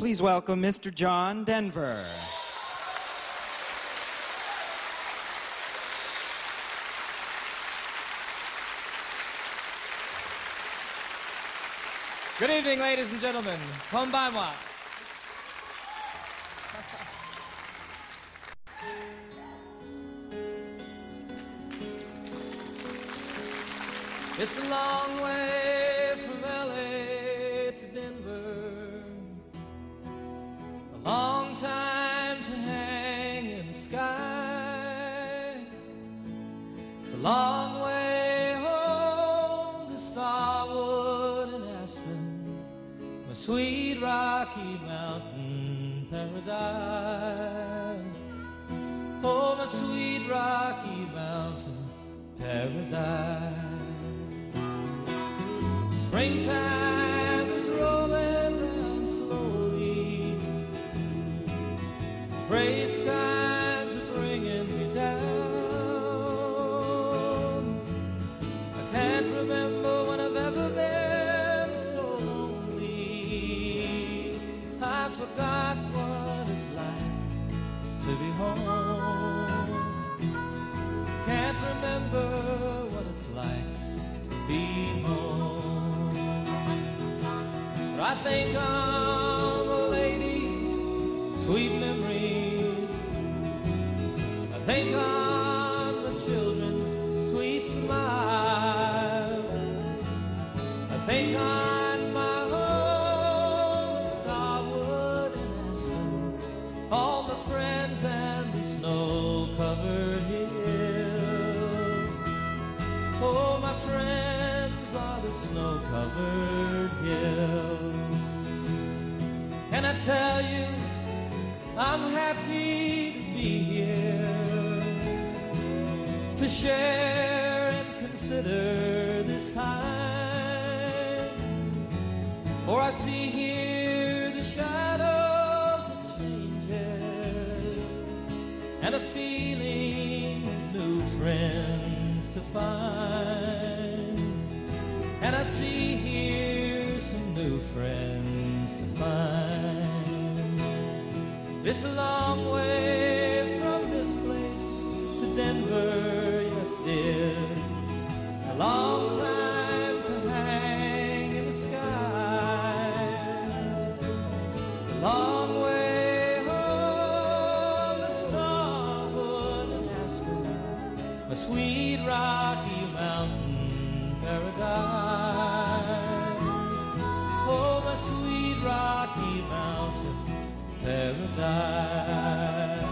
Please welcome Mr. John Denver. Good evening, ladies and gentlemen. Konbanwa. It's a long way long way home to Starwood and Aspen, my sweet Rocky Mountain paradise. Oh, my sweet Rocky Mountain paradise. Springtime is rolling down slowly. Gray skies home. But I think of a lady, sweet memories. I think of the children, sweet smile. I think on my in Starwood and Aspen, all the friends and the snow-covered hills. Oh, my friends are the snow-covered hills. And I tell you, I'm happy to be here to share and consider this time. For I see here the shadows of changes and a feeling of new friends to find. And I see here some new friends to find. It's a long way from this place to Denver, yes it is. A long time to hang in the sky. It's a long way home to Starwood and Aspen, a sweet Rocky Mountain paradise. Oh, my sweet Rocky Mountain paradise.